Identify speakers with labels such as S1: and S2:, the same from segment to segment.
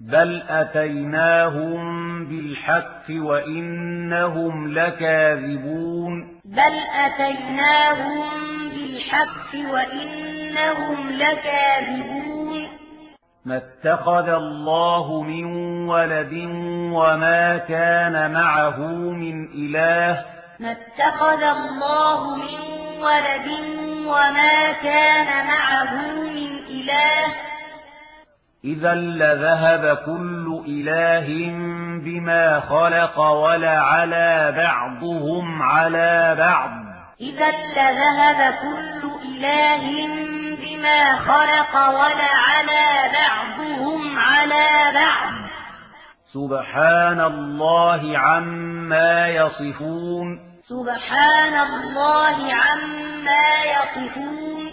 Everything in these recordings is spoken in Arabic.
S1: بل أتيناهم بالحق وإنهم لكاذبون
S2: بل أتيناهم بالحق وإنهم لكاذبون
S1: ما اتخذ الله من ولد وما كان معه من إله
S2: ما اتخذ الله من ولد وما كان معه من إله
S1: إذا لذهب كل إله بما خلق ولعلى بعضهم على بعض.
S2: إذا لذهب كل إله بما خلق ولعلى بعضهم على بعض.
S1: سبحان الله عما يصفون.
S2: سبحان الله عما يصفون.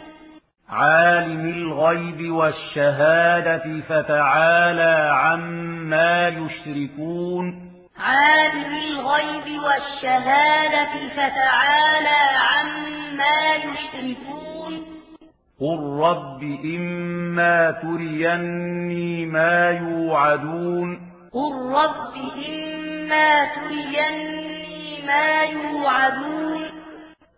S1: عالم الغيب والشهادة فتعالى عما يشركون.
S2: عالم الغيب والشهادة فتعالى عما يشركون.
S1: قل رب إما تريني ما يوعدون.
S2: قل رب إما تريني ما يوعدون.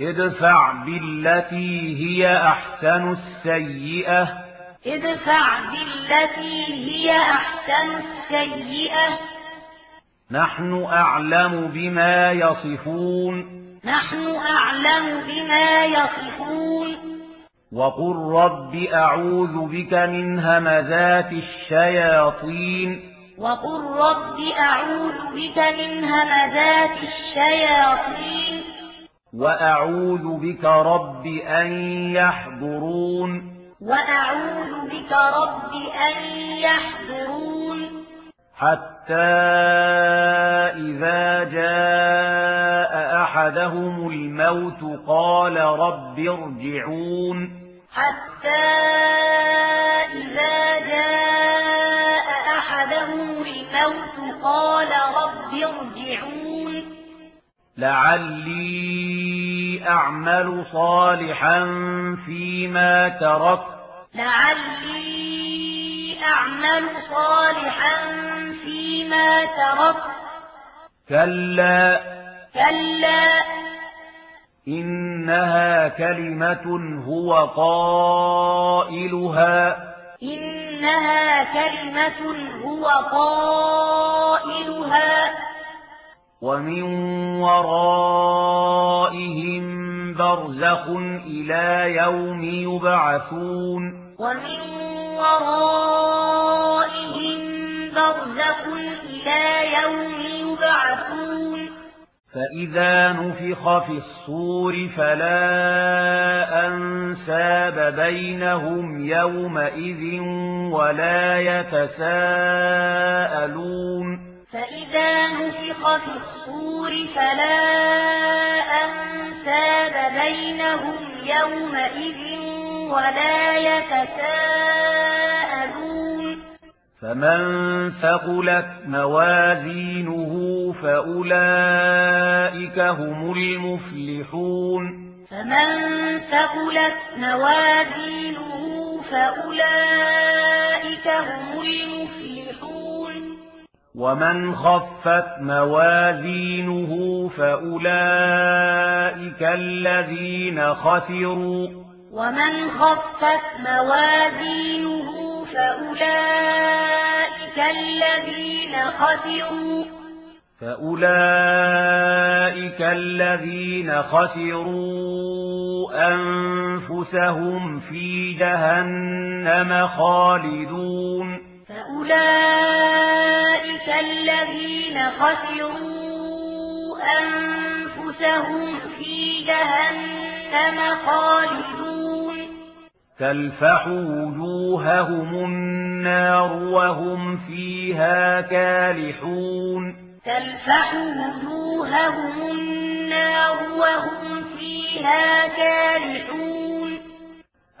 S1: ادفع بالتي هي أحسن السيئة.
S2: ادفع بالتي هي أحسن السيئة.
S1: نحن أعلم بما يصفون.
S2: نحن أعلم بما يصفون.
S1: وقل رب أعوذ بك من همزات الشياطين.
S2: وقل رب أعوذ بك من همزات الشياطين.
S1: وأعوذ بك رب أن يحضرون
S2: وأعوذ بك رب أن يحضرون
S1: حتى إذا جاء أحدهم الموت قال رب ارجعون
S2: حتى إذا جاء أحدهم الموت قال رب ارجعون
S1: لعلي أعمل صالحا فيما تركت
S2: لعلي أعمل صالحا فيما تركت
S1: كلا
S2: كلا
S1: إنها كلمة هو قائلها.
S2: إنها كلمة هو قائلها.
S1: ومن ورائهم برزخ إلى يوم يبعثون.
S2: ومن ورائهم برزخ إلى يوم يبعثون.
S1: فإذا نفخ في الصور فلا أنساب بينهم يومئذ ولا يتساءلون.
S2: فإذا نُفِخَ في الصور فلا أنساب بينهم يومئذ ولا يتساءلون
S1: فمن ثقلت موازينه فأولئك هم المفلحون
S2: فمن ثقلت موازينه فأولئك هم المفلحون
S1: ومن خفت موازينه فأولئك الذين خسروا
S2: ومن خفت موازينه فأولئك الذين خسروا
S1: فأولئك الذين خسروا أنفسهم في جهنم خالدون
S2: فأولئك كالذين خسروا أنفسهم في جهنم خالدون.
S1: تلفح وجوههم النار وهم فيها كالحون.
S2: تلفح وجوههم النار وهم فيها كالحون.